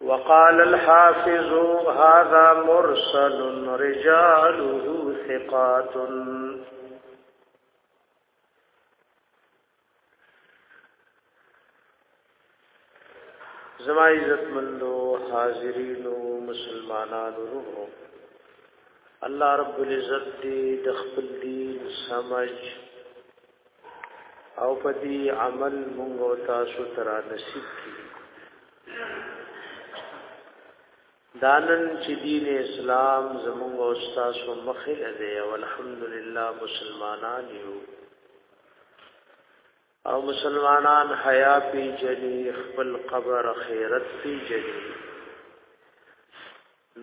وقال الحافظ هذا مرسل رجاله ثقات زما عزت مندو حاضرینو مسلمانانو روحو الله رب العزت دې د خپل دین سمج او پدی عمل مونږ او تاسو ترا نصیب کړي دانن چې دین اسلام زموږ او تاسو مخې لري او الحمدلله مسلمانان یو او مسلمانان حیا پی جلی خپل قبر خیرت پی جلی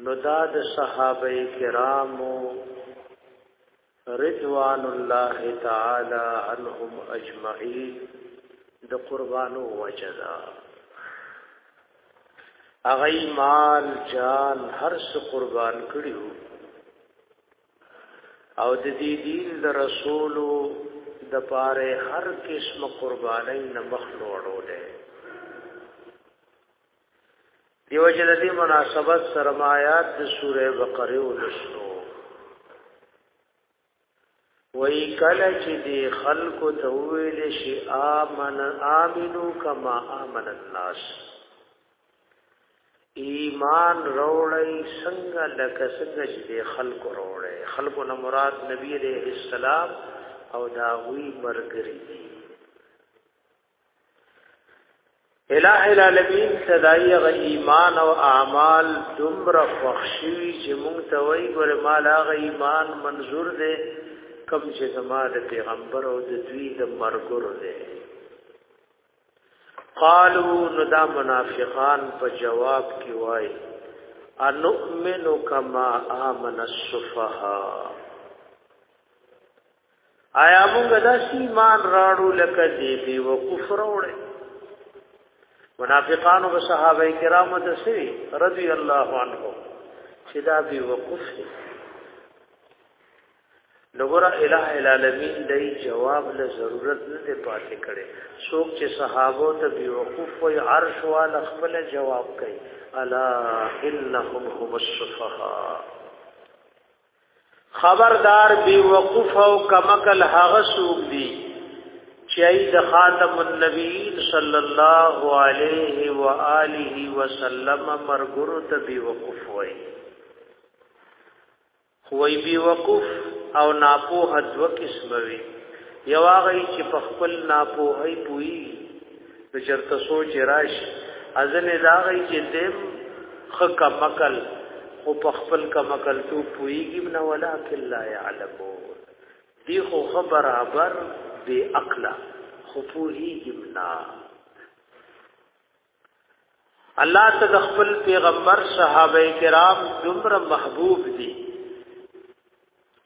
نو دا د صحابه کرامو رضوان الله تعالی عنهم اجمعین د قربانو وجدا اغی مال جان هر څه قربان کړیو او د دې دین د رسولو د پاره هر قسم قربانای نه مخ لوړو ده دیو جن دی مناسبت سرمایات د سوره بقره ولستو وای کله چې دی خلق ته ویل شي امن امنو کما امن الناس ایمان روړی څنګه لکه څنګه چې دی خلق روړی خلق نه مراد نبی عليه السلام او داوی مرګري دي الہ العالمین صدای غ ایمان او اعمال دمر فخشوی چې مونږ ته وای ګور مال غ ایمان منظور دی کم چې زما د پیغمبر او د دوی د مرګور دی قالو ندا منافقان په جواب کې وای انؤمن کما امن السفهاء آیا موږ د ایمان راړو لکه دی بي و کفر وړي منافقانو او صحابه کرامو ته سي رضی الله عنهم چې دا بي و کفر لګورا الہ العالمین دای جواب له ضرورت نه دی پاتې کړي څوک چې صحابه ته بي و کفر او عرش وال خپل جواب کوي الا انهم هم الصفها خبردار بی وقوف او کمکل هغه سوق دی چې د خاتم النبیین صلی الله علیه و آله وسلم مرګرو ته بی وقوف وای خوای بی وقوف او ناپوه دو قسم وی یو هغه چې په خپل ناپوهی پوي ته چرته سوچ راش ازل داغی چې دیم خکا مکل او په خپل کا مکل تو پویږي نه ولکن لا يعلمون دی خو خبر ابر بی عقل خو پویږي نه الله ته د خپل پیغمبر صحابه کرام دومره محبوب دي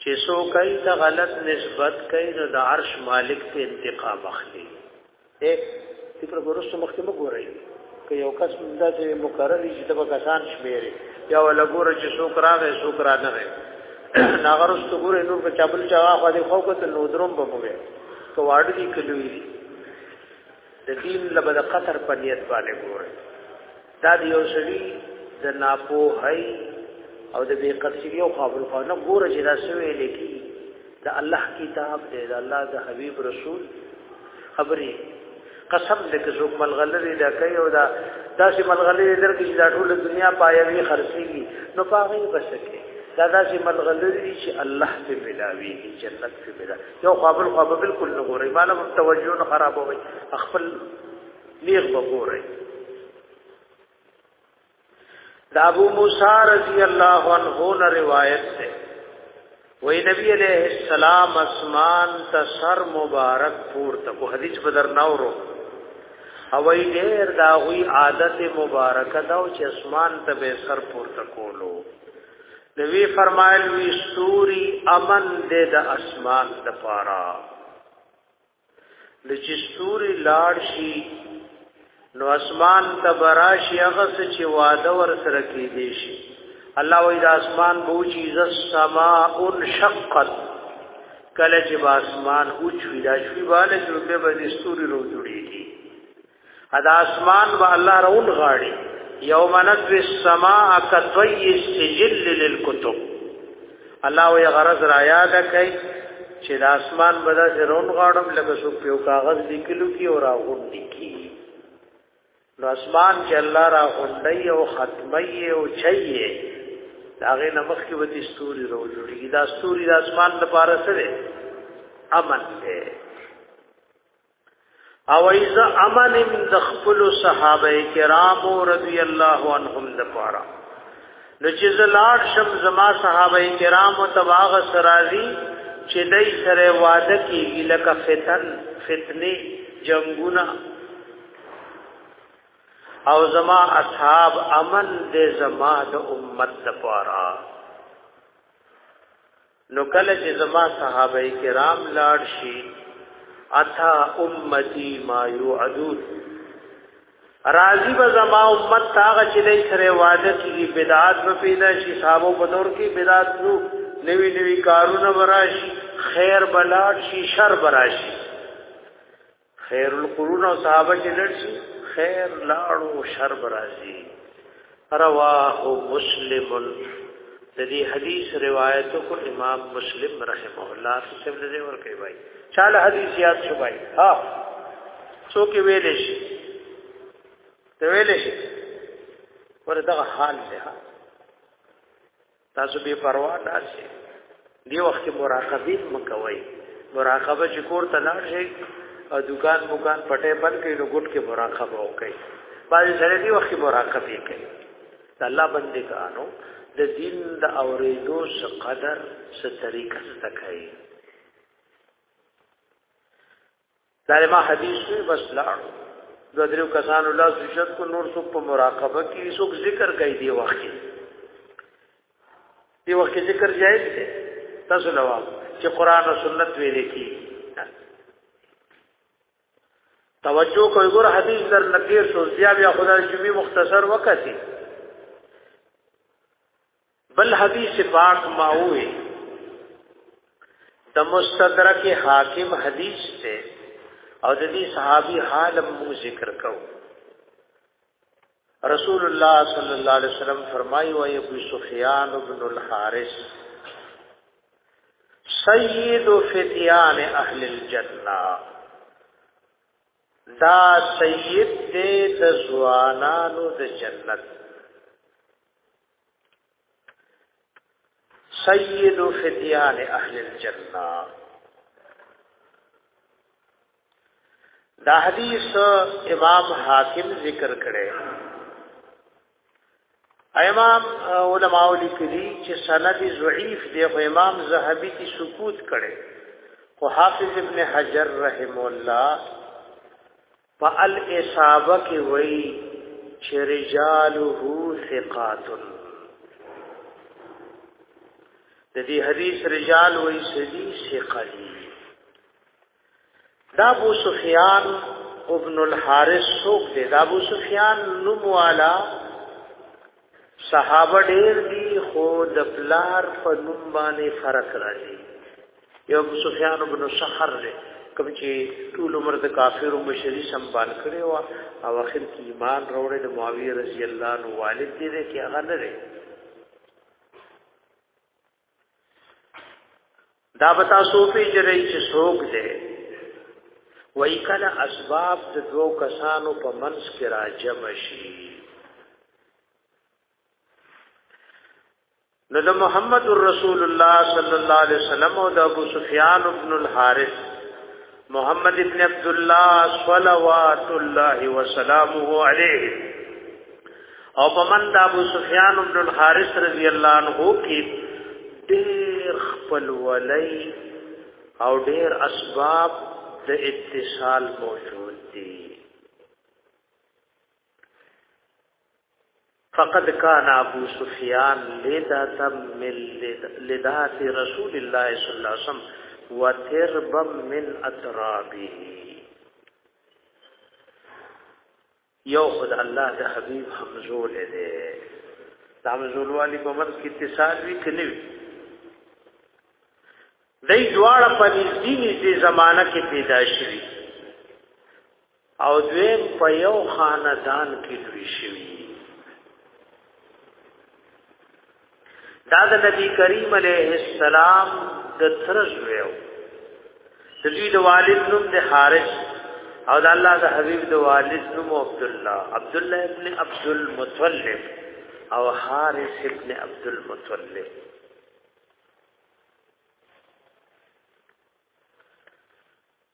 چې سو کوي ته غلط نسبت کوي نو د عرش مالک ته انتقام اخلي اے فکر ورسره مخکې مګورئ که یو کس مونږه چې مقرر دي چې تبه کسان شمیرې یا ولا ګور چې څوک راغی څوک را نه غی ناغرس تو ګور نور په چابل چا خو دې خو کو ته نو دروم به موږ کو واړ دي کلوې د دین لبد قطر په نیت باندې ګوري دا یو شری د ناپوهی او د بی قصری او قابل خو نه ګوره چې دا سوې لیکي د الله کتاب دی د الله د حبیب رسول خبري قسم دې کې څوک ملغلري دا کوي او دا داسې ملغلري درکې چې دا ټول دنیا پایوي خرڅيږي نو پاغي بسکه دا داسې ملغلري چې الله ته ملاوي جنت ته ملاوي یو خوا بل خوا بالکل نه ګوري مالا توجه نه خرابوي خپل نیغ بګوري دا ابو موسی رضی الله عنه نه روایت ده وی نبی علیہ السلام اسمان ته سر مبارک پورته کو حدیث بدر ناورو او ای ډیر دا غوی عادت مبارک دا چې اسمان ته به سر پورته کولو دوی فرمایل وی سوري امن دې د اسمان د پاره د چې سوري لاړ شي نو اسمان ته براشي هغه چې واده ور سره کې دي شي الله وې د اسمان بوجي ز سما ان شقت کله چې اسمان اوچ وی دا شوی باندې چې به د سوري رو جوړيږي ادا اسمان به الله رون غاړي یوم نطوی السماء کطوی السجل للکتب الله وی غرض را یاد کړي چې د اسمان بدا زرون غاړم لکه سو پیو کاغذ لیکلو کی او راغون لیکي نو اسمان چې الله را غونډي او ختمي او چي داغه نمخ کې وتی ستوري رو جوړي دا ستوري د اسمان لپاره سره امن دی او ایزا امن من د خپل صحابه کرام رضی الله عنهم د پاره نو چې زلار شم زما صحابه کرام او تباغ سرازی چې دای سره وعده کیږي لکه فتن فتنه جنگونه او زما اصحاب امن دې زما د امت د پاره نو کله چې زما صحابه کرام لاړ شي اتا امتی ما یعدون راضی به زما امت تاغه چې دای سره وعده کیږي بدعات به پیدا شي صحابه په دور کې بدعات نو نوی نوی کارونه براشي خیر بلاړ شي شر براشي خیر القرون او صحابه چې لړشي خیر لاړو شر برازي رواه مسلم د دې حدیث روایت کو امام مسلم رحمه الله څخه دې ورکړي وای چاله حدیث یاد شو وای ها څوک ویلې شي ته ویلې شي ورته حال له تاسو به پروا نه شي دی وخت مراقبین مکوي مراقبه چې کور ته لاړ شي او دکان مکان پټه بند کړي نو ګټ کې مراقبه وکړي باندې سره دی وخت مراقبه کوي الله باندې کانو د دین د اوریدو څخه قدر څخه طریقه څخه کوي دایما حدیث وی بس لاړ د دریو کسانو لا سجد کو نور څوک په مراقبه کې څوک ذکر کوي دی وخت دی وخت ذکر جایز دی تاسو نو چې قران او سنت ویل کی توجه کوي ګور حدیث در نکیر شو بیا بیا خدای جمی مختصر وکړي بل حدیث پاک ما وې د مستدرک حاکم حدیث ته او د دې صحابي حال مو ذکر کو رسول الله صلی الله علیه وسلم فرمایي او ابو سفیان ابن الحارث سید فتیان اهل الجنه دا سید دې د ځوانانو د جنت سید فتیان اهل الجنه دا حدیث امام حاکم ذکر کړي امام علماء لیکلي چې سند ضعیف دی خو امام زهبي کی سکوت کړي خو حافظ ابن حجر رحم الله په الاصابه کې وایي چې رجاله ثقات د دې حدیث رجال وایي سدي ثقلی دا ابو سفیان ابن الحارث سوق دی دا ابو سفیان نوم والا صحابه ډیر دي خو د پلار په نوم باندې فرق راځي یو سفیان بن سحر دی کوم چې ټول عمر د کافرو مشری سنبال کړي او او اخر کې ایمان وروړي د معاویه رضی الله عنه والد دی چې هغه نه دا به تاسو پیژنئ چې څوک دی وای کله اسباب د دوو کسانو په منځ کې راجم شي نو د محمد رسول الله صلی الله علیه وسلم او د ابو سفیان ابن الحارث محمد ابن عبد الله صلوات الله وسلامه عليه او پمن د ابو سفیان بن الحارث رضی الله عنه کې ډېر خپل ولای او ډېر اسباب د اتصال موجود دي فقد كان ابو سفيان لذات من لذات رسول الله صلى الله عليه وسلم وترب من اترابه یو خد الله د حبيب حمزول دی د حمزول والی په مرز کې اتصال وی کني وی دای دواړه په نږدې نږدې زمانہ کې پیدا شوی او دوی په یو خاندان کې لوي شوی دا د نبی کریم علیه السلام د تر زویو د دوی د والد نوم د حارث او د الله د حبیب د والد نوم عبد الله عبد الله ابن عبد المطلب او حارث ابن عبد المطلب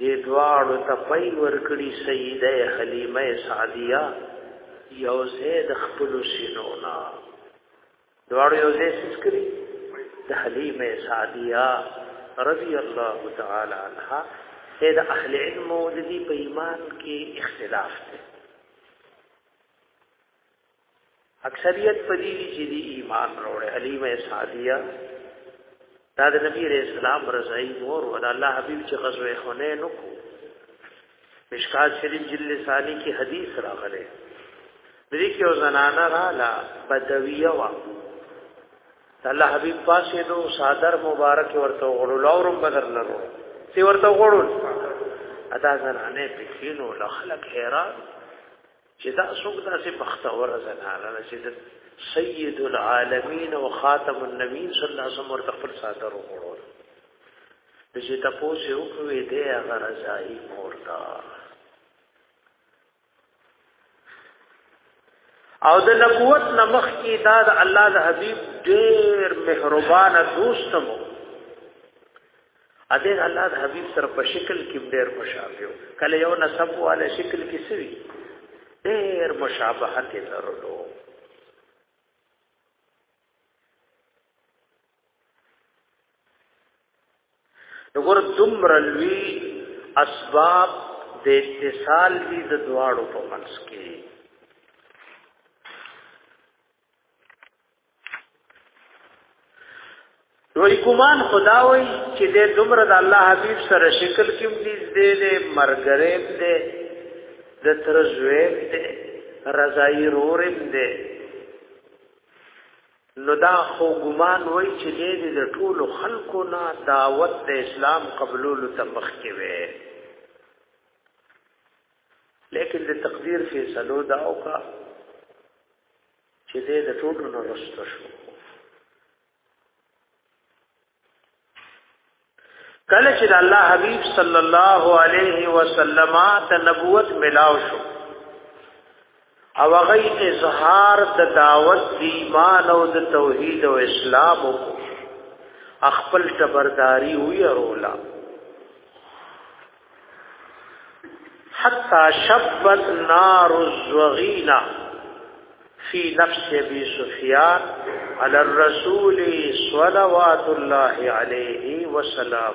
دې دواړو ته پي ورکړي سیده حلیمه سعدیه یو ځای د خپل سینو نه دواړو یو ځای سیس کړی د حلیمه سعدیه رضی الله تعالی عنها د اهل علم د دې په ایمان کې اختلاف دی اکثریت په دې دي چې دی ایمان وروړي حلیمه سعدیه دا د نبی رسول الله رضای مور او د الله حبیب چې غزوه حنین وکړو مشکات شریف جلد ثانی کې حدیث راغلی دې کې او زنانه رااله بدویه وا الله حبیب پاسې دو صادر مبارک ورته غړول اورم بدر لرو سی ورته غړول ادا زنانه پکینو لخلق حیران چې دا څوک داسې بختور زنانه ده چې د سید العالمین او خاتم النبین صلی الله علیه وسلم ورته خپل صادر وکړو د چې تاسو یو کوی دی هغه رضای مورتا او د نبوت نمخ کی دا د الله د حبیب ډیر مهربان دوستمو اته الله د حبيب سره په شکل کې ډېر مشابه کله یو نسب والا شکل کې سوي ډېر مشابهت یې درلو وګور دومره لوی اسباب د اتصال دي د دواړو په منځ کې دوی ګمان خدا وای چې دې دومره د الله حبيب سره شکل کې دې دې مرګرې دې د تر زوی دې رضای رور دې نو دا خو ګمان وای چې دې د ټول خلکو نه دعوت د اسلام قبولولو ته مخ کې وي لیکن د تقدیر فیصلو دا وکا چې دې د ټولو نو رسته شو کله چې الله حبیب صلی الله علیه وسلم ته نبوت ملاو شو او هغه اظهار د دعوت د ایمان او د توحید او اسلام او خپل تبرداری وی رولا حتا شبت نار الزغینا فی نفس ابي سفیان علی الرسول صلوات الله علیه وسلم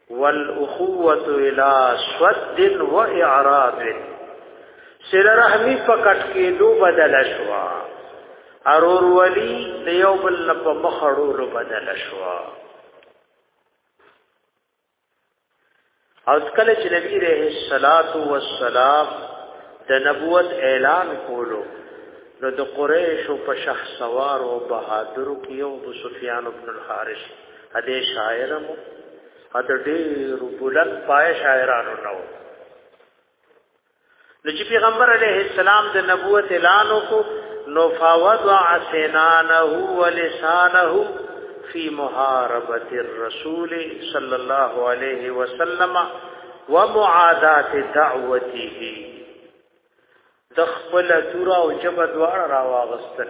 والاخوه الى سود و اعراض سر رحمی فقط کې دو بدل شوا ارور ولی د یو بل په مخړو لو بدل شوا او کله چې نبی رحم الصلات والسلام د نبوت اعلان کولو نو د قریش په شخص سوار او بهادر کې یو ابو سفیان ابن الحارث ا دې شاعر مو ا دې ډېر بلند پای شاعرانو نو نو چې پیغمبر علیه السلام د نبوت اعلان وکړو نو فوضع سنانه ولسانه فی محاربه الرسول صلی الله علیه وسلم ومعادات دعوته د خپل تورا او جبد واړه راواغستل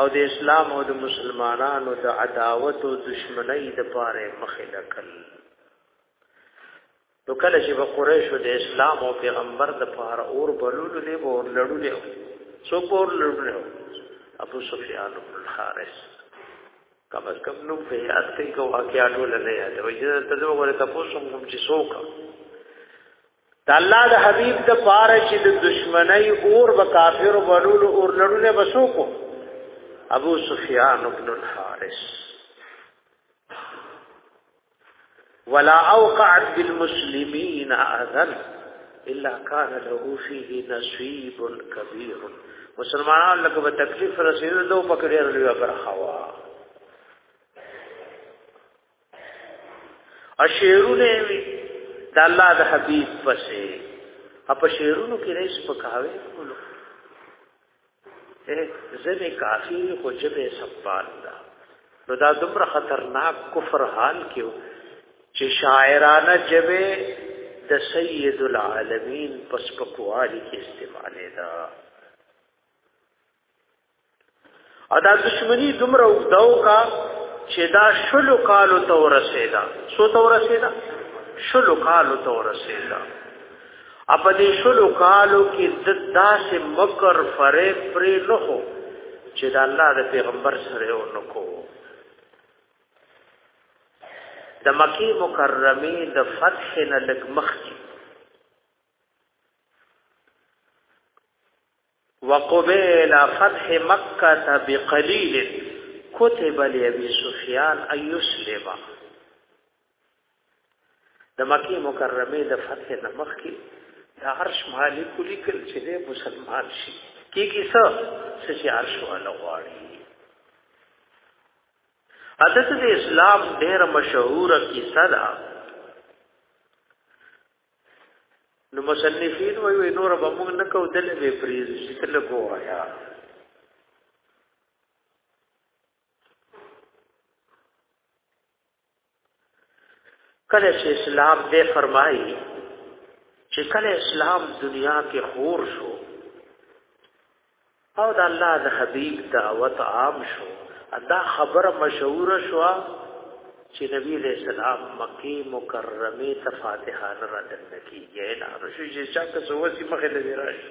او د اسلام او د مسلمانانو د عداوت او دشمنی د پاره مخه لکل نو کله چې په قریش د اسلام او پیغمبر د پاره اور بلول دی اور لړول دی سو اور لړول ابو سفیان بن الحارث کم از کم نو په یاد کې کو واقعیا ټول نه یاد وي چې ته زه وګوره تاسو هم چې څوک د الله د حبيب د پاره چې د دشمنی اور و کافر و بلول اور لړونه بسو کو ابو سفیان ابن الحارث ولا اوقعت بالمسلمین اذن الا كان له فيه نصيب كبير مسلمانان لکه به تکلیف رسیدل دوه پکړې لري برخوا اشیرونه وی د الله د حبیب پسې اپ شیرونو کې رئیس پکاوي کولو زمه کافی خو جبه سپال دا نو دا دومره خطرناک کفر حال کیو چې شاعرانه جبه د سید العالمین پس پکوالی کې استعماله ده ادا دشمنی دومره وګداو کا چې دا شلو کالو ته ورسېدا سو ته ورسېدا شلو کالو ته ورسېدا اپ دې شلو کالو کې د داسې مکر فریب پرې نه هو چې دا الله د پیغمبر سره و نه کو د مکی مکرمه د فتح نه لګ مخ کې وقبيل فتح مکه بقليل كتب لابي سفيان ان يسلم د مکه مکرمه د فتح نمخ کې د عرش مالک لیکل چې د مسلمان شي کې کې څه چې عرش ولا غواړي عادت د اسلام ډېر مشهور کیسه ده نو مصنفین وی وی نور به موږ نه کو دل به پریز چې تل ګویا کله چې اسلام دې فرمایي چې کله اسلام دنیا کې خور شو او د الله د حبيب دعوت عام شو دا خبر مشهور شو چې نبی دې سلام مکی مکرمه ته فاتحه نه راتل کیږي نه رشي چې چا ته سوسی مخه لوي راشي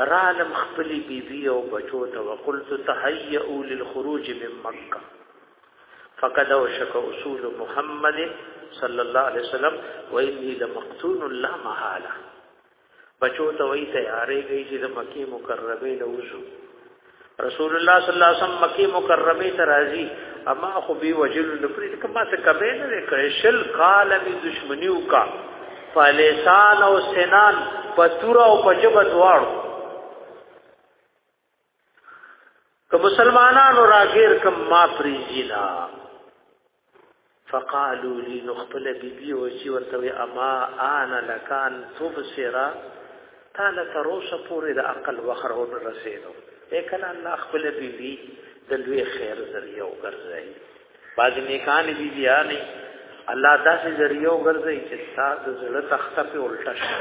رالم خپلی بی بی او بچو ته وقلت تهيئوا للخروج من مکه فقد وشك اصول محمد صلی الله علیه وسلم واني لمقتون لا محاله بچو ته وی تیارې گئی چې د مکه مکرمه له وځو رسول الله صلی الله علیه وسلم مکی مکرمه ته راځي اما خو به وجل نو پرې کما څه کبه نه کړې شل کال می دشمنیو کا فلسان او سنان پتور او پجب دواړو که مسلمانانو راګیر کم ما پریزینا فقالو لی نخپل بی بی او چی ورتوی اما آنا لکان تبصرا تا لتروس پوری دا اقل وخر او رسیدو ایکن اللہ خپل بی بی دلوی خیر ذریعه او گرزائی بعض نیکان بی بی آنی الله داسې ذریعہ وګرځي چې تاسو زړه تخته په الټه شي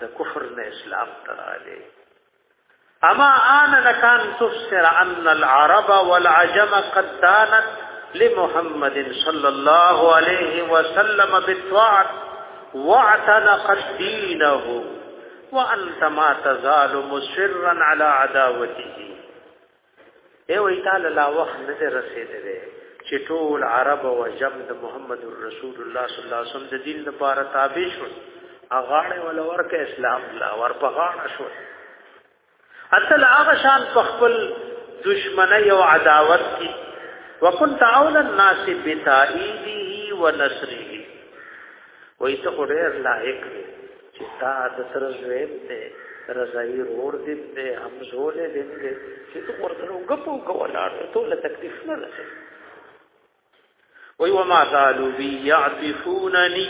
دا کفر نه اسلام تراله اما ان نکان تفسر ان العرب والعجم قد دانت لمحمد صلى الله عليه وسلم بالطاعه واعتنق دينه وانت ما تزال مصرا على عداوته دی وی تعالی لا وخت نه رسیدلی چې ټول عرب او جم د محمد رسول الله صلی الله علیه وسلم د دین لپاره تابع شول اغاړه ول ورکه اسلام لا ور په غاړه شو اصل هغه شان په خپل دشمنی او عداوت کې وكنت اول الناس بتائیده ونصره وایته خو ډیر لایق دی چې تا د تر زویم دی رضایي رور دی دی همزولې دی دی چې ته ورته وګپو کولاړ ته له تکلیف نه لږه وی وما زالو بی یعطفوننی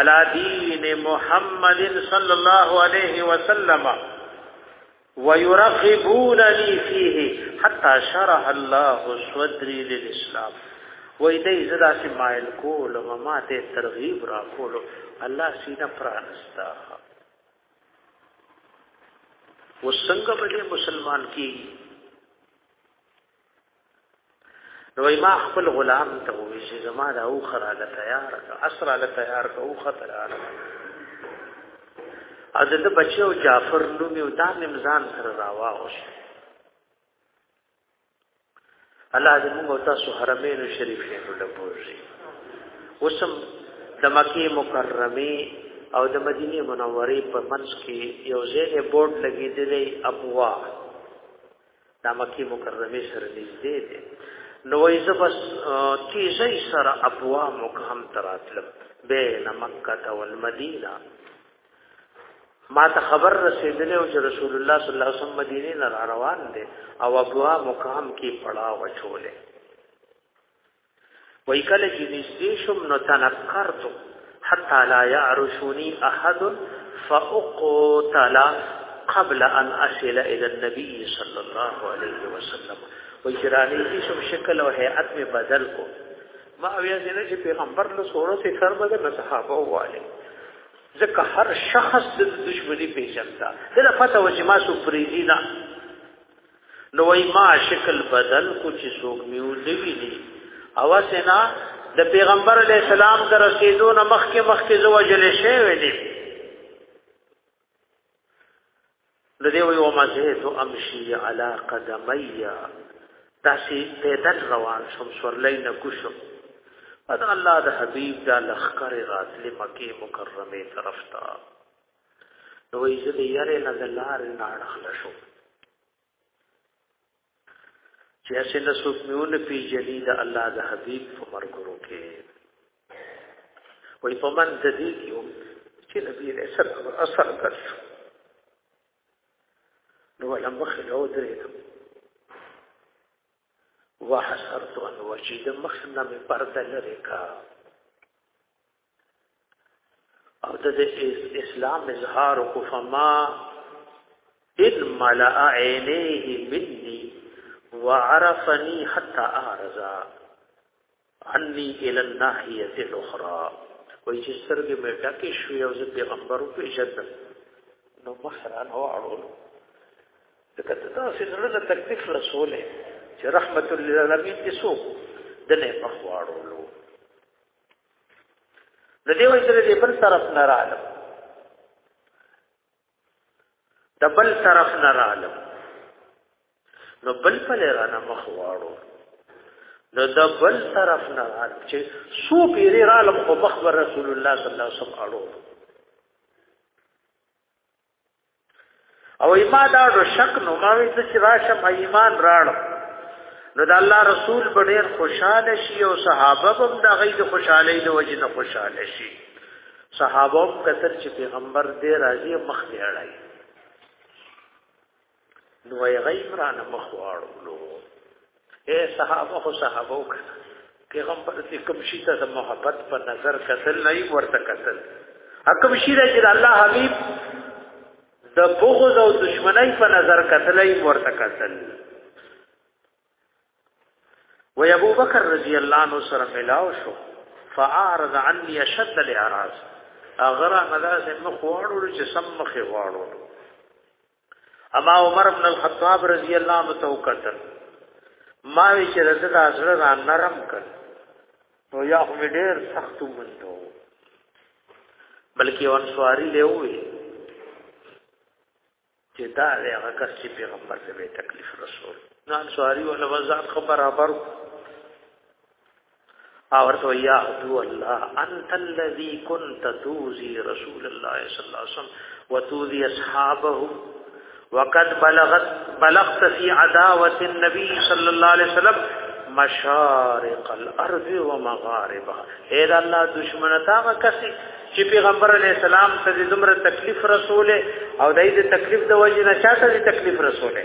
علی دین محمد صلی الله علیه وسلم ويرغبونني فيه حتى شرح الله صدري للاسلام وای دې زدا سي مایل کول او ما ته ترغیب را کول الله سینه پرانستا وسنګ بده مسلمان کی نو ما خپل غلام ته وې چې زما دا او خره له تیار کا اسر له تیار کا او خطر اړه از د بچو جعفر نوم یو دا نمزان سره راواو شي الله دې موږ تاسو حرمین شریفین له بوزي اوسم د مکه مکرمه او د مدینه منوره په منځ کې یو ځای بورډ لګیدلی ابوا دا مکی مکرمه سره نږدې دی نو وای زبس تیزی سره ابوا مکهم تراتلم بین مکه او المدینه ما ته خبر رسیدلی او چې رسول الله صلی الله علیه وسلم مدینه نه روان دی او ابوا مکهم کې پړا وچولې وای کله چې نږدې شم نو تنکرت حتى لا يعرشني احد فاقتل قبل ان اصل الى النبي صلى الله عليه وسلم وای چې را نږدې شم شکل او هيئت می بدل کو ما بیا زنه چې پیغمبر له سورو ته سر بدل نه صحابه واله ځکه هر شخص د دشمنی پیژندا دغه فتوا چې ما سو پریدینا نو وای ما شکل بدل کو چې څوک میو دی ویلی او سنا د پیغمبر علی السلام د رسیدو نه مخکې مخکې زو وجل شي ویلی د دې وی او ما زه تو امشي علی قدمیا تاسو پیدل روان شم سورلای نه کوشم ادا الله د حبیب دا لخر راتلی مکه مکرمه طرف ته نو یې زه د یارې نه د لارې نه اړخله شو چې اسې نه څوک میون پیجنې د الله د حبیب په مرګورو کې وای په من د دې کې چې نبی له سر او اثر کړ نو ولم بخل او درې وحسرت ان وجد مخنا من پرده لري کا او د اسلام اظهار کو فما ان ملأ عينيه مني وعرفني حتى اعرض عني الى الناحيه الاخرى وای چې سترګې مې ډکې شوې او زه پیغمبر په عزت نو مخران هو اړول دغه تاسو زړه له تکلیف رسوله چې رحمت للعالمین دې سو دنه مخواړو د دې وجه لري بل طرف نه راغلم د بل طرف نه راغلم نو بل په لرانه مخ واړو نو د بل طرف نه راغلم چې سو پیری راغلم خو مخبر رسول الله صلی الله علیه وسلم اړو او ایمان دا د شک نو ما وی چې راشم ایمان راړ نو د الله رسول په ډیر خوشاله شي او صحابه هم د غید خوشحالي د وجې نه خوشاله شي صحابه کثر چې پیغمبر دې راضي مخ دی اړای نو یې غیب را نه مخ واړولو اے صحابه خو صحابه وکړه پیغمبر دې کوم شي ته د محبت په نظر کتل نه ورته کتل حکم شي چې الله حبيب د بغض او دشمنی په نظر کتل نه ورته کتل و ابو بکر رضی الله عنه سره ملاو شو فاعرض عني شد الاعراض اغرا مداس مخ واړو چې سم مخ واړو اما عمر ابن الخطاب رضی الله عنه تو قتل ما وی چې رزق ازره را نرم کړ نو یا خو ډیر سخت مندو بلکې انصاری له وی چې دا هغه کس چې پیغمبر ته تکلیف رسول نو انصاری ولا وزاد خبر برابر اور تو یا عدو اللہ انت الذی کنت توزی رسول اللہ صلی اللہ علیہ وسلم وتوزی اصحابہ وقد بلغت بلغت فی عداوت النبی صلی اللہ علیہ وسلم مشارق الارض ومغاربها اے دا اللہ دشمن تا کسی چې پیغمبر علی السلام ته د دومره تکلیف رسوله او دای د تکلیف د وجې نه چاته د تکلیف رسوله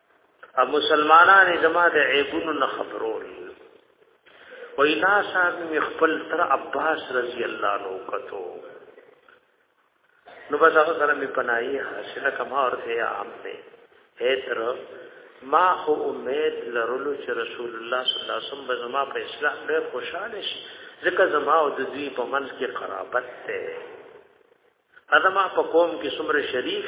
ا مسلمانان زما د عیبونو نه خبرول وای نا صاحب می خپل تر عباس رضی الله عنه کتو نو بس هغه سره می پناهي حاصله کما ورته عام دی هتر ما خو امید لرلو چې رسول الله صلی الله علیه وسلم به زما په اسلام ډېر خوشاله شي ځکه زما او د دوی په منځ کې قرابت ده ادمه په قوم کې څومره شریف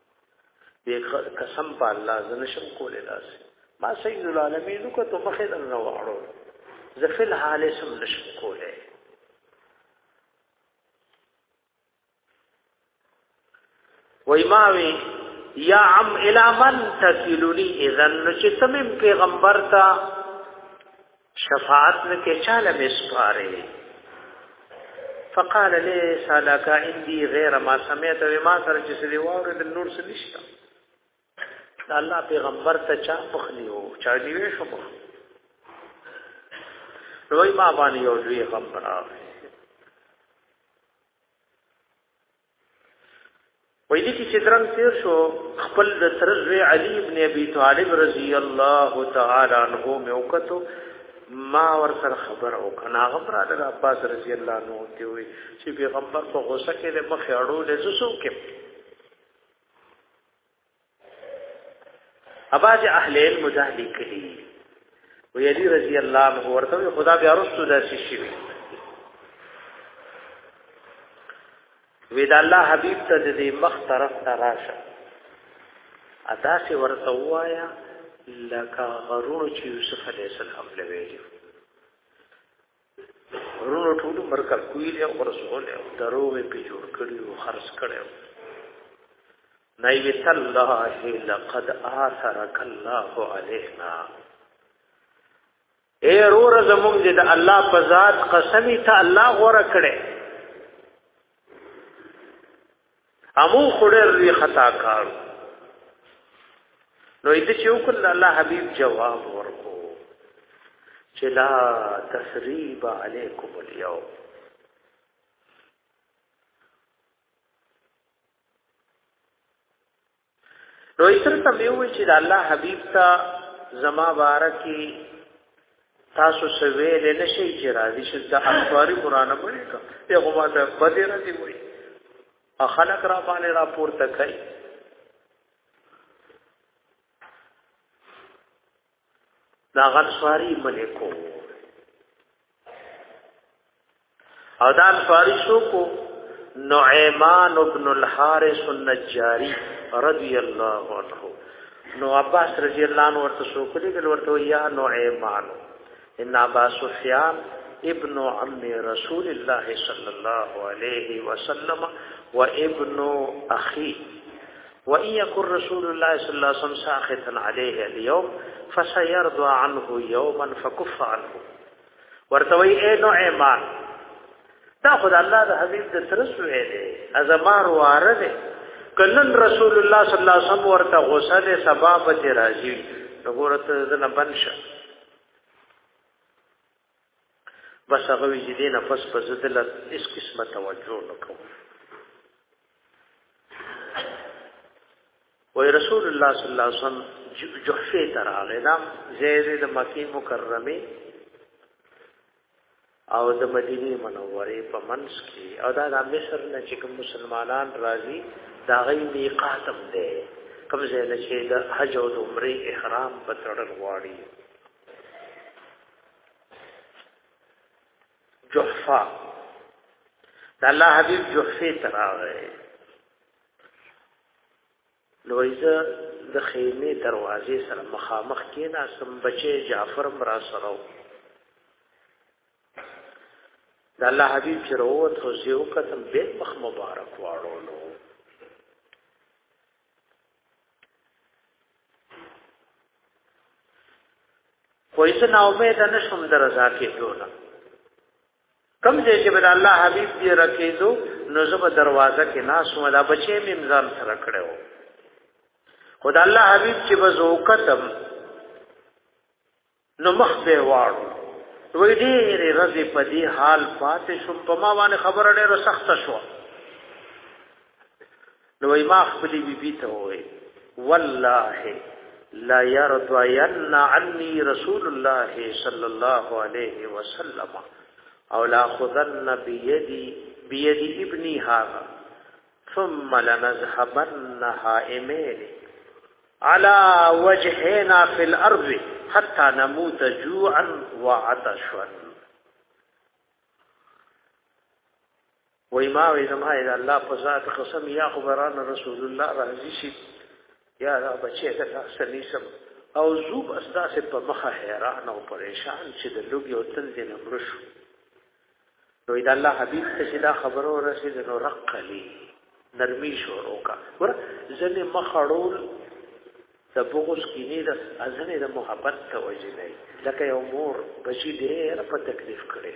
دې قسم په الله زنشم کولې داسې ما سید العالمین کو ته مخې در نه وړو زه فل حال سم نشم کولې وای ما وی یا عم الی من تکلنی اذن چې تم پیغمبر ته شفاعت نه کې چاله مسپاره فقال لي سالك عندي غير ما سمعت وما سره چې سړي وره د نور څه نشته د الله پیغمبر ته چا مخنیو چا نیوې شو مخ لوی ما باندې یو لوی خبره وای دي چې درم تیر شو خپل د سر زوی علي ابن ابي طالب رضی الله تعالی عنہ مې وکړو ما ور سره خبر او کنا غبر د عباس رضی الله عنه ته وي چې پیغمبر په غوسه کې د مخ اړو له زسو کې اباج اهل علم جهلی کلی وی علی رضی الله عنه ورته خدا بیا رسو دا شي شي وی دا الله حبیب ته دې مخ طرف ته راشه ادا سي ورته وایا لکه غرونو چې یوسف علی السلام لوي ورونو ټول مرکه کوي له خرڅول او دروغ په جوړ کړي او خرڅ کړي نه وی الله لقد آثرك الله علينا اے رور زموږ دې د الله په ذات قسمی ته الله غوړه کړي امو خړر لري خطا کار نو دې چې وکړ الله حبيب جواب ورکو چې لا تسريب عليكم اليوم نو ایتر ته به وی چې د الله حبیب ته زما بارکی تاسو سوي له نشي چې راځي چې د اخباري قران په لیکه هغه ما ته بده راځي وي خلق را باندې را پورته کوي دا غنصاری ملکو او دا انصاری شو کو نعیمان ابن الحارث النجاری رضی الله عنه نو عباس رضی الله عنه ورته شو کړي ګل ورته یا نعیمان ان ابا سفیان ابن عم رسول الله صلی الله علیه وسلم و ابن اخی و ان یکن رسول الله صلی الله علیه وسلم ساخطا علیه اليوم فسيرضى عنه يوما فكف عنه ورتوي اے نو ایمان دا خدای الله د حبیب د ترس وې دي ازمار واره دي کلن رسول الله صلی الله علیه وسلم ورته غوسه ده سبب چې راځي وګورته د نبنشه بس هغه وی چې دې نفس په زدل اس قسمه توجه نکو وی رسول الله صلی الله علیه وسلم جحفه تراغه دا زید د مکی مکرمه او د مدینه منوره په منځ کې او دا د مصر نه چې کوم مسلمانان راځي دا غي میقات هم دی کوم ځای نه چې د حج او عمره احرام په تړل غواړي جحفه د الله حبيب جحفه تراغه نو وایي زه د خیمې دروازې سره مخامخ کېناستم، بچی جعفر هم راسره و. د الله حبیب چې راووت خو زه یې وکتم بیا مخ مبارک واړولو خو هیڅ نا امیده نه شوم د رضا کېدو نه کم ځای چې به الله حبيب دی رکیدو نو زه په دروازه کې ناس وم دا بچې مې امزان سره کړو خدای الله حبيب چې وزوکتم نو مخ به واړو وې ډېرې رضی په دې حال پاتې شم په ما باندې خبره ډېره سخته شو نو ما خپلې بیبي ته وې والله لا يرضى عنا عني رسول الله صلى الله عليه وسلم او لا خذن بيدي بيدي ابني هذا ثم لنذهبن هائمين على وجهنا في الارض حتى نموت جوعا وعطشا وای ما وای زما اې الله په ذات قسم یا خبران رسول الله راضی شي یا دا بچی ته سني سم او زوب استاس په مخه حیران او پریشان چې د لوګي او تل دې نمړ شو نو دا الله حبیب ته چې دا خبره ورسید نو رق لی نرمی شروع کا ور ځنه مخړول د بغوس کینې د ازنه د محبت توجه نه لکه یو مور بچی ډېر په تکلیف کړي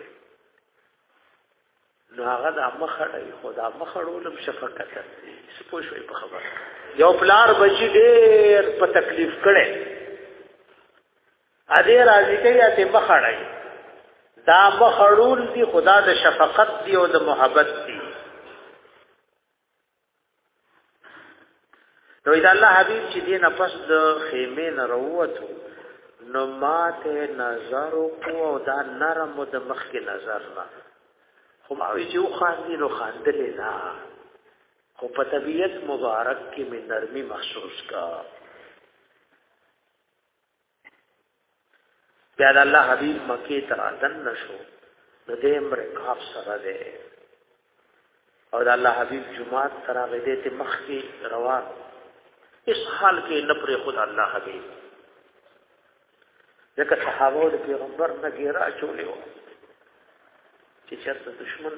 نو هغه د مخړې خدا مخړولم شفقت دی سپوږ شوی په خبره یو پلار بچی ډېر په تکلیف کړي ا دې راځي کوي ته مخړې دا مخړول دی خدا د شفقت دی او د محبت دی نو دا الله حبيب چې دې نه پس د خیمه نه وروته نو ماته نظر کو او دا نرم د مخ کې نظر نه خو ما وی چې خاندي نو خاندل نه خو په طبيعت مبارک کې مې نرمي محسوس کا بیا د الله حبیب مکی ته راتن نشو د دې امر کاف سره ده او د الله حبیب جمعه تر هغه دې ته مخ کې روان اس حال کې نه پر خدا الله حبیب ځکه صحابه د پیغمبر نه ګیرا چولې و چې چرته دشمن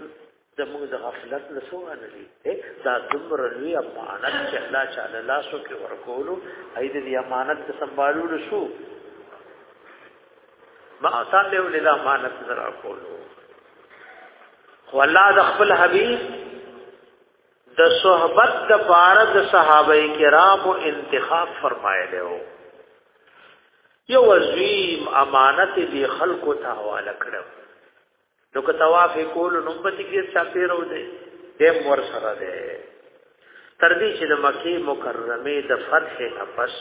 زموږ د غفلت نه څو غنلي دا دمر لوی امانت چې الله تعالی لاسو کې ورکولو اې دې امانت ته سمبالولو شو ما تعالی ولله امانت زرا کولو خو الله د خپل حبيب د صحبت د بار د صحابه کرامو انتخاب فرمایلی وو یو عظیم امانت دی خلکو ته حواله کړو نو که طواف کول نو په تکلیف چا پیرو دی دیم ور سره دی تر دې چې د مکه مکرمه د فتح نه پس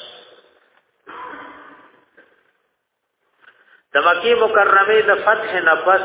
د مکه مکرمه د فتح نه پس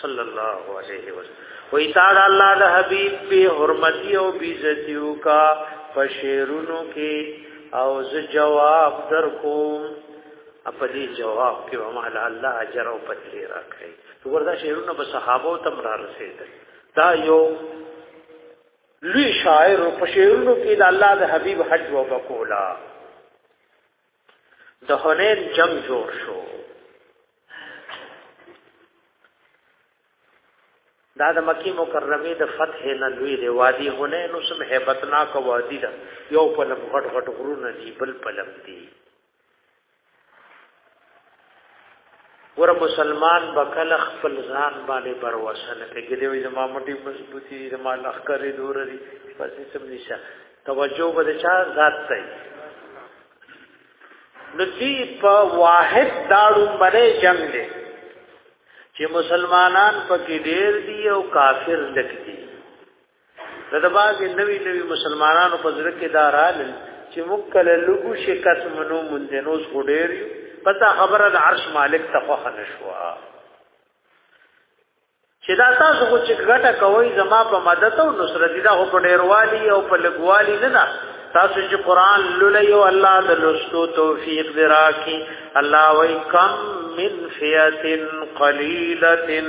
صلی الله علیه وسلم وی تا د الله د حبیب په حرمتي او بیزتیو کا فشیرونو کې او ز جواب در کوم په دې جواب کې ومال الله اجر او پتلی راکړي وردا شیرونه به صحابه تم را رسیدل دا یو لوی شاعر په شیرونو کې د الله د حبیب حج وکولا د هنین جنگ جوړ شو دا د مکی مکرمه د فتح نه لوی دی وادي هنین سم hebat نا کو وادي دا یو په لم غټ غټ غرونه دی بل په لم دی ور مسلمان بکل خپل ځان باندې بر وسنه کې دې وي زما مټي مضبوطي زما لخرې دور دي پس سم نشه توجه به چا ذات ته ندی په واحد داړو باندې جنگ دې چې مسلمانان پکې ډېر دي او کافر لکدي د دباز نوی نوی مسلمانانو په ځل کې دارال چې موږ کله لګو شکاس منو مونږ نو غډیر پتا خبره د عرش مالک ته خو خنشوا چې دا تاسو خو چې ګټه کوئ زما په مدد او نصرت دا خو په ډیروالي او په لګوالي نه ده تاسو چې قران لولئ او الله د لوستو توفیق دراکي الله وای کم من فیاتن قلیلتن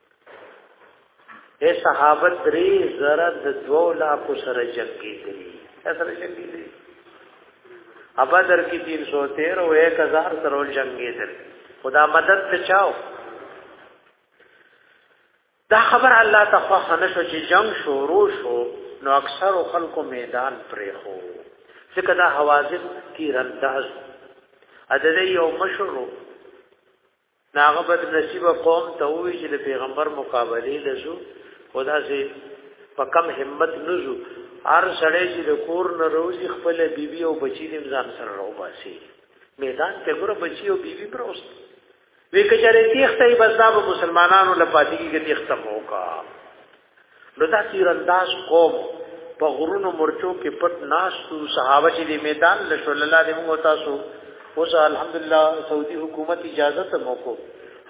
اے صحابه درې زره د دوو لاکو سره جنگ کېږي سره جنگ کېږي ابا در کې 313 او 1000 سره جنگ کېږي خدا مدد ته چاو دا خبر الله تخوا نشو چې جنگ شروع شو نو اکثر خلکو میدان پرې خو ځکه دا حوازن تیرنداز اده یو مشرو ناغه بد نصیب قوم ته وی چې د پیغمبر مقابله لزو خدا سي په کم همت نزو هر سړی چې د کور نه روزي خپل بیبي او بچی دې ځان سره راو باسي میدان ته ګره بچی او بیبي پروست وی کچره تیخته بس دا مسلمانانو لپاره دي کې تیخته موکا نو دا تیرانداز قوم په غرونو مرچو کې پټ ناشتو صحابه چې د میدان له شول الله دې موږ تاسو اوس الحمدلله سعودي حکومت اجازه ته موکو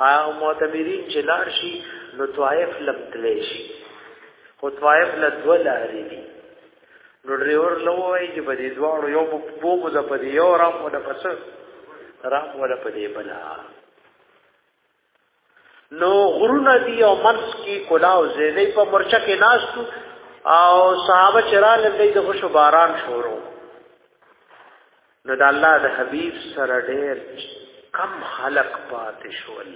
ها معتمرین چې لار شي نو طائف لم تلې شي خو طائف له دوه لارې دي نو ډریور لوی چې په دې دواړو یو بو مو د په دې یو رام ولا پس رام ولا په دې بلا نو غرونه دی او منس کی کلاو زیدی په مرچه کې ناشتو او صحابه چرال دی د خوشو باران شورو نو د الله د حبیب سره ډیر کم خلق پاتې شول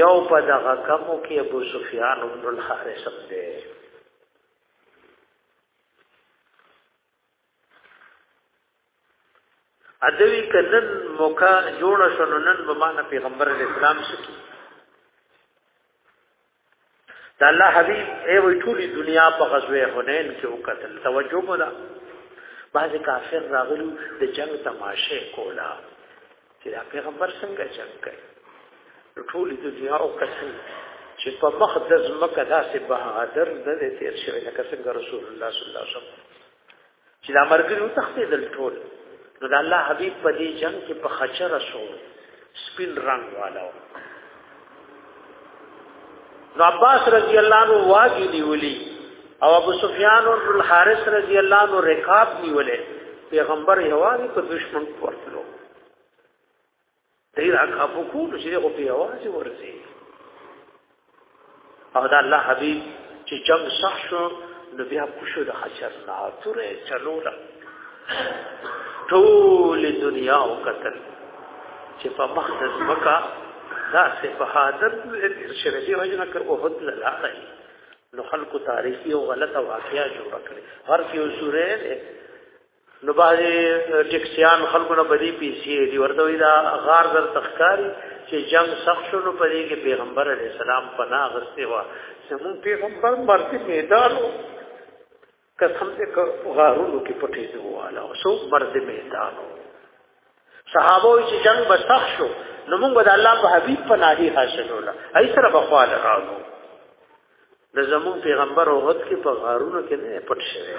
یو په دغه کمو کې ابو سفیان بن الحارث دی ادوی کنن موقع جوړ شنو نن به معنا پیغمبر اسلام سکی دا الله حبیب ای وی ټولی دنیا په غزوه حنین کې وکتل توجه مولا بعض کافر راغلو د جنگ تماشه کولا چې دا پیغمبر څنګه جنگ کوي ټول دنیا او کسن چې په مخ د زمکه داسې بهادر نه دی تیر شوی لکه څنګه رسول الله صلی الله علیه وسلم چې دا مرګري او تختې دل ټول نو د الله حبيب په دې جنگ کې په خچر شو سپین رنگ والا نو عباس رضی الله عنه واګي دی ولي او ابو سفیان او الحارث رضی الله عنه رکاب نیولې پیغمبر یوازې په دشمن ورتلو دې راکا په کو چې او په आवाज ورځي او دا الله حبيب چې جنگ صح شو نو بیا کوشو د حشر نه تورې چلو را ټول دنیا او قتل چې په مخدس مکه دا صفحادت دې شری دی وجنه کر او هد لا نو خلق تاریخي او غلطه واقعیا جوړ کړي هر یو سورې نو باندې ټیکسیان خلکو نه بدی پیسې دی ورته وی دا غار در تخکاری چې جنگ سخت شو نو پدې کې پیغمبر علی السلام پناه غسته و زمون پیغمبر مرته میدان قسم دې غارونو کې پټې دی والا او سو مرد میدان صحابه چې جنگ به سخت شو نو موږ د الله په حبيب پناهي حاصلوله اي سره بخواله راغلو د زمون پیغمبر او غد کې په غارونو کې نه پټ شوی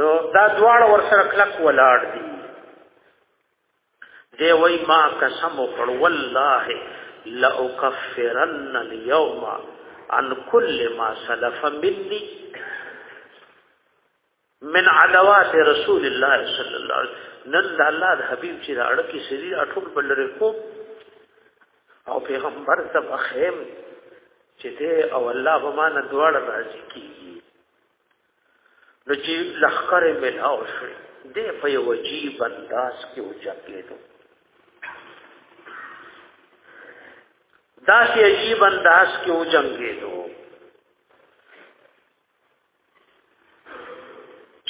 نو دا دواړه ور سره کلک ولاړ دي دی وای ما قسم وکړ والله لا اكفرن اليوم عن كل ما سلف مني من عدوات رسول الله صلی الله علیه وسلم نن د الله د حبیب چې راړ کې سری اټول بلره کو او پیغمبر ته بخیم چې ته او الله به ما نه دواړه راضي کیږي نو چې لخر ملاو شي د په یو عجیب انداز کې وچکېدو دا چې عجیب انداز کې وجنګېدو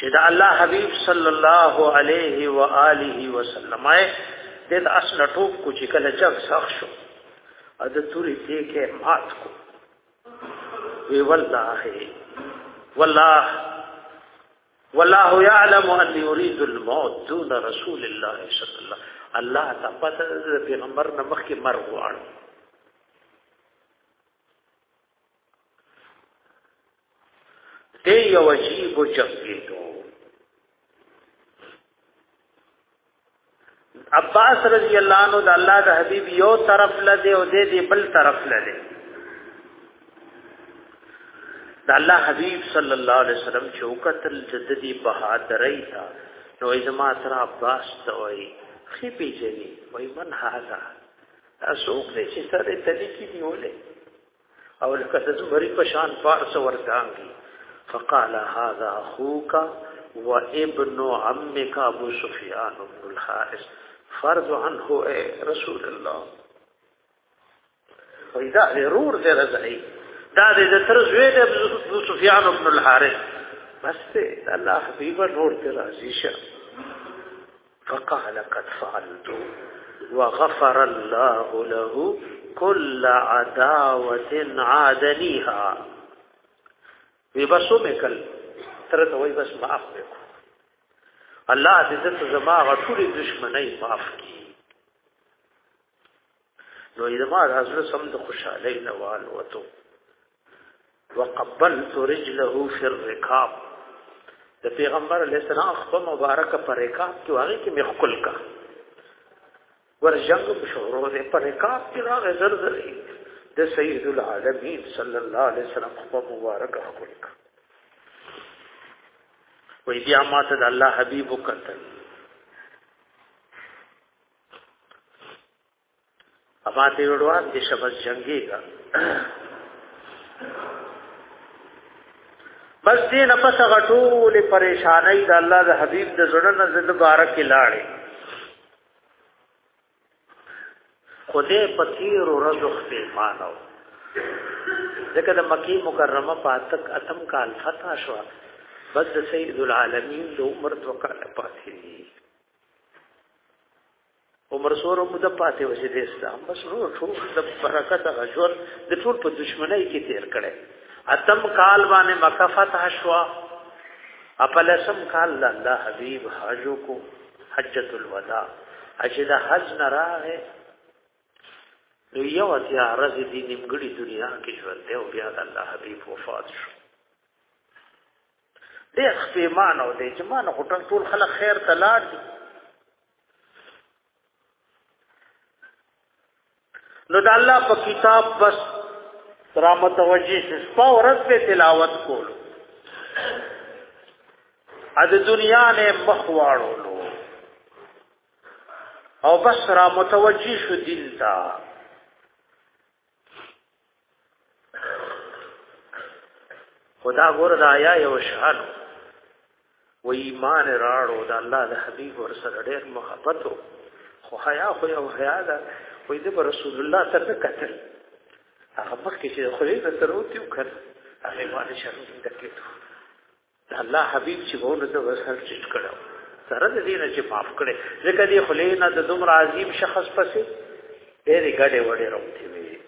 چې دا الله حبيب صلی الله علیه و آله وسلم اي د اصل ټوب کو چې کله چا سخ شو ا د توري دې کې مات کو وی والله والله والله يعلم ان يريد الموت دون رسول الله صلى الله الله تپته پیغمبر نمخ کې مرغ واړ دې یو عجیب چکیدو عباس رضی الله عنه د الله د حبیب یو طرف لده او دې دې بل طرف لده د الله حبیب صلی الله علیه وسلم چې وکتل جددي بهادرۍ تا نو ازما تر عباس ته وای خې پیجنې وای من هاذا تاسو کې چې سره تلې کې نیولې او لکه د زمری په شان فارس وردانګي فقال هذا اخوك وابن عمك ابو سفيان بن الحارث فرض عنه اي رسول الله وإذا لرور دي رزعي دا دې د تر زوی د ابو سفيان بن الحارث بس ته الله حبيب نور ته راضي شه فقال قد فعلت وغفر الله له كل عداوه عادنيها وی بسو میکل تر ته وای بس معاف وکړه الله دې ته زما غټولې دشمنی معاف کړي نو ایدما حضرت سم د خوشاله نوال وته وقبلت رجله في الركاب د پیغمبر علی السلام خپل مبارک پر رکاب کې واغې کې مخکل کا ورجنګ بشورو دې پر رکاب کې راغې زر زر د سید العالمین صلی الله علیه وسلم خپل مبارک خپل کا وې بیا ماته د الله حبیب وکړ ابا ته وړوان دې شبس جنگي کا بس دې نه پس غټول پریشانای د الله د حبیب د زړه نه زړه بارک لاړې خدای پتیر ورځ خپل مانو ځکه د مکی مکرمه پاتک اتم کال فتح شو بس د سید العالمین د عمر دوه کال پاتې عمر سور مو د پاتې وځي د اسلام بس نو ټول د برکت غجور د ټول په دشمنی کې تیر کړي اتم کال باندې مکه فتح شوا اپلسم کال الله حبیب حاجو کو حجۃ الوداع اجد حج نه راغې نو یو اتیا رز دي نیمګړي دنیا کې ژوند دی او بیا د الله حبیب وفات شو ډېر خپېمان او دی چې ما نه غوټن ټول خلک خیر ته لاړ دي نو د الله په کتاب بس را متوجه شو شپه ورځ به تلاوت کول ا د دنیا نه مخ واړو او بس را متوجه شو دین ته خدا ګور دا آیا یو شان و ایمان راړو دا الله د حبیب ور سره ډېر محبت خو حیا خو یو حیا ده وې د رسول الله سره کتل هغه مخکې چې خو یې سره وتی وکړ هغه باندې شرم دکې د الله حبيب چې په ورته وسر ټیټ کړو سره د دې نه چې معاف کړي ځکه دې خلینا د دومر عظیم شخص پسې ډېرې ګډې وړې راوتی وي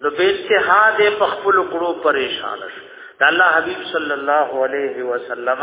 نو به اتحاد په خپل کړو پریشان شو د الله حبيب صلی الله علیه وسلم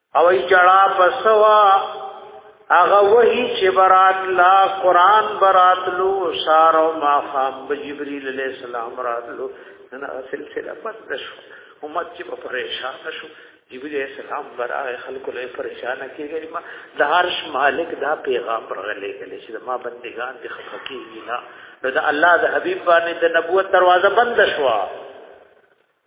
او ای جړا پسوا هغه وحی چې برات لا قران برات لو سارو ما خام جبريل عليه السلام راتلو نه سلسله پد شو امت چې په پریشان شو جبريل عليه السلام برای خلق له پریشان کېږي ما د هرش مالک دا پیغام پرغلې کله چې ما بندگان دي خفقي نه نو د الله د حبيب باندې د نبوت دروازه بند شوه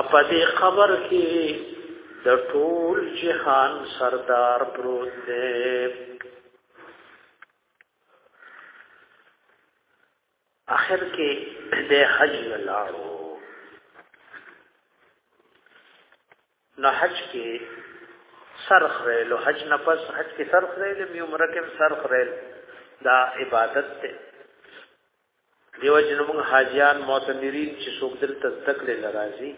اپا دې خبر کې د ټول جهان سردار پروت دی اخر کې د حج لاړو نو حج کې سرخ ریل حج نه پس حج کې سرخ ریل می عمره کې سرخ ریل دا عبادت ته دیو جن موږ حاجیان معتمرین چې څوک دلته تکل لرازي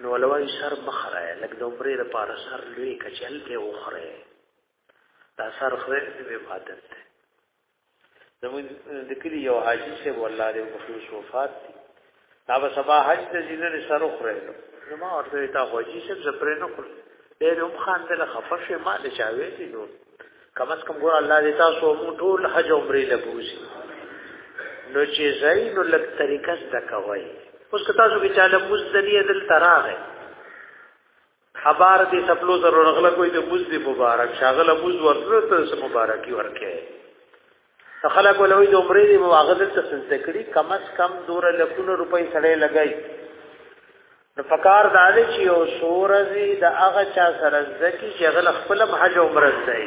نو ولوي سر مخره لکه د عمرې لپاره سر لوی کچل ته وخره دا سر خره دې عبادت ده زموږ د کلی یو حاجی شه والله دې مخلص وفات دي دا به سبا حج د زینې سره خورې نو ما ورته تا خوږی چې زپرې نه خور ډېر هم خان دل خفه شي ما له چاوي دي نو کم از کم ګور الله دې تاسو مو ټول حج عمرې لبوزي نو چې زین لک طریقه زده کوي اوس که تاسو به چاله مزدنی دل تراغه خبر دې سپلو ضرور غلا کوي ته بوز دې مبارک شاغله بوز ورته ته مبارکي ورکه خلک ولوي د عمرې دې مواغذ ته سلسله کړي کم از کم دور لکونه روپۍ سړې لګای نو فکر دا دی چې یو سورزي د هغه چا سره ځکه چې غل خپل حج عمره ځای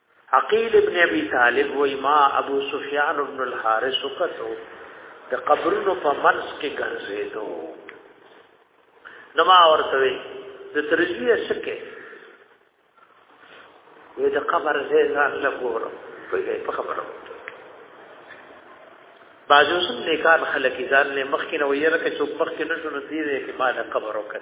عقیل ابن ابي طالب وای ما ابو سفیان ابن الحارث وکړو د قبرونو په منځ کې ګرځېدو نما ورته وی د ترجیه شکه وی د قبر زه ځان له ګورم په خبره باجو سم نیکان خلک ځان له مخ کې نو یې راکې چې مخ کې نشو نو دې کې ما د قبر وکړ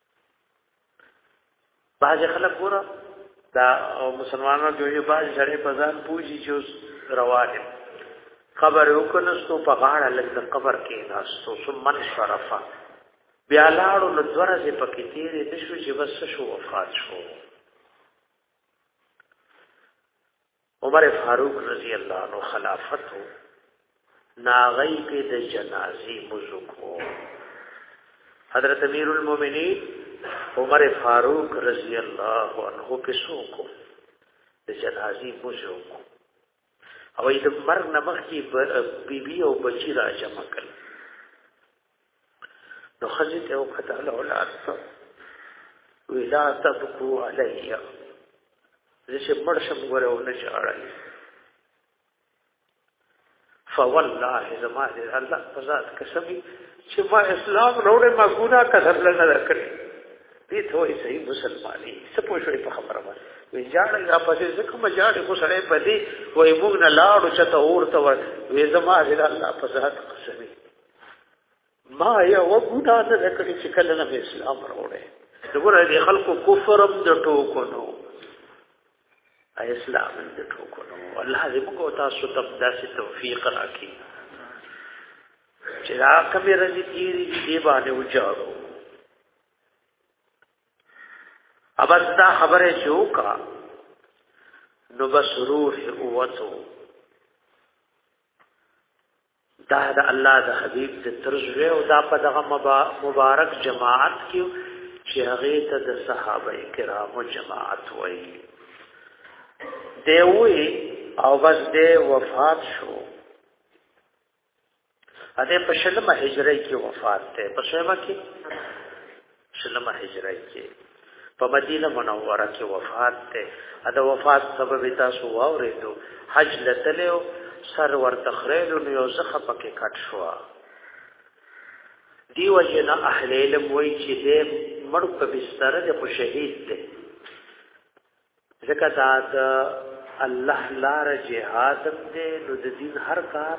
بعض خلک ګوره دا مسلمانانو کې یو بعض سړی په ځان پوجي چې اوس روانه خبر وکنستو په غاړه لږ د قبر کې ناستو ثم شرفا بیا لاړو نو درځه پکې تیرې نشو چې بس شو وفات شو عمر فاروق رضی الله عنه خلافت ناغی په د جنازي مزکو حضرت امیر المؤمنین عمر فاروق رضی الله عنه په سوکو د جنازي مزکو او د مرګ نمخ کې بیبي او بچی را جمع کړ نو خځې ته وکتل له اولاد ته ویلا تبکو علیا زه چې مړ شم ګوره او نه چاړل فوالله زما دې الله په ذات قسم چې ما اسلام وروړې ما ګناه کړل نه کړې دې ته وایي صحیح مسلمانې څه پوه شوې په خبره باندې وی جاړه یا پسې ځکه ما جاړه خو سړې پدې وای موږ نه لاړو چې ته اور ته وې زما دې الله په ذات قسم ما یو ګناه نه کړی چې کله نه اسلام وروړې دغه د خلکو کفر هم د ټوکو نو اسلام هم د ټوکو نو الله دې موږ تاسو ته داسې توفیق راکړي چې دا کمې رځې تیری دې باندې وچارو ابس دا خبره چې وکړه نو بس روح اوتو دا د الله د حبيب د ترزوی او دا په دغه مبارک جماعت کې چې هغه ته د صحابه کرامو جماعت وایي دی وی او بس دی وفات شو اته په شلمه هجری کې وفات ده په شلمه کې شلمه هجری کې په مدینه منوره کې وفات ده دا وفات سبب تاسو واورېدو حج لتلو سر ورته خړېل نو یو زخه پکې کټ شو دی وجنه اهل علم وایي چې دې مړ په بستر د شهید ده ځکه دا د الله لار جهاد دې نو د دین هر کار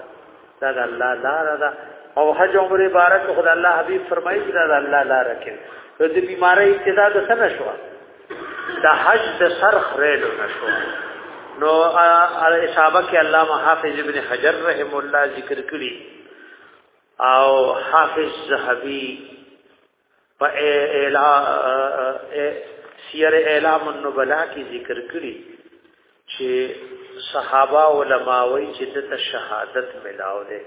دا د الله لار ده او حج عمره بارک خدای الله حبیب فرمایي دا د الله لار کې نو د بیماری ابتدا د سره شو د حج د سر خریلو نشو نو اصحابه کې علامه حافظ ابن حجر رحم الله ذکر کړی او حافظ زهبی په اعلا سیر اعلام النبلا کې ذکر کړی چې صحابه علما وایي چې د شهادت ملاو دي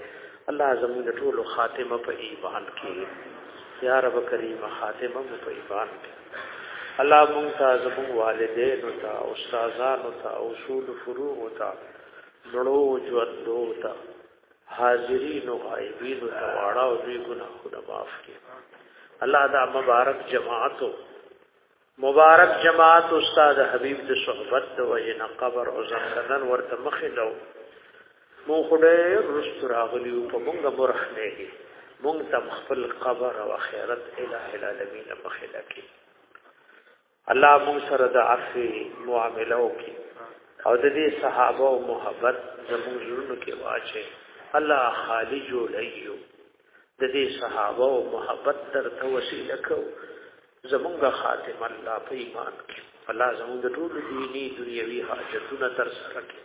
الله زموږ ټول خاتمه په ایمان کې یا رب کریم خاتمه په ایمان کې الله مونږ ته زموږ والدین او ته استادانو ته اصول فروع او ته لړو ژوندو ته حاضرین او غایبین او تواړه او دوی ګناهونه معاف کړي الله دا مبارک جماعت مبارک جماعت استاد حبیب د صحبت د وجنه قبر او زمدن ورته مخې لو مو خدای رست راغلی په مونږه مرحمه دي مونږ تم خپل قبر او آخرت الہ العالمین مخې لکه الله مون سره د عفو معامله وکي او د دې صحابه او محبت زموږ ژوند کې واچي الله خالي جوړایو د دې صحابه او محبت تر ته وسیله کو زموږ خاتم الله په ایمان کې الله زموږ د ټول دیني دنیوي حاجتونه تر سره کړي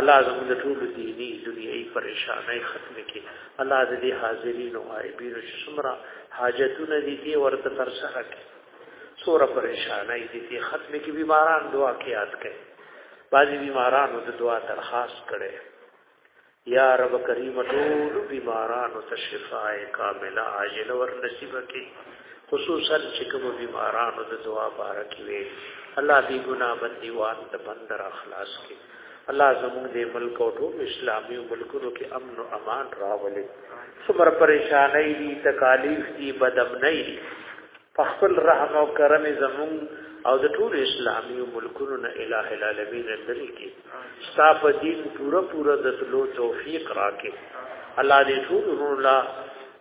الله زموږ ټول دیني دنیوي پریشانای ختم کړي الله دې حاضرین او غایبین چې څومره حاجتونه دي دې ورته تر سره کړي څوره پریشانای دي دې ختم کړي بیماران دعا کې یاد کړي بعضی بیمارانو د دعا درخواست کړي یا رب کریم ټول بیمارانو ته شفای کامله عاجله ور نصیب کړي خصوصا چې کوم بیمارانو د دعا باره کې وي الله دې ګناه بندیوان د بندر اخلاص کې الله زموږ دې ملک او ټول اسلامي ملکونو کې امن او امان راولي څومره پریشانای دي تکالیف دي بدامنۍ دي په خپل رحم او کرم زموږ او د ټول اسلامي ملکونو نه الٰه العالمین لري کې ستا په دین پورا پورا د تلو توفیق راکې الله دې ټول ورونه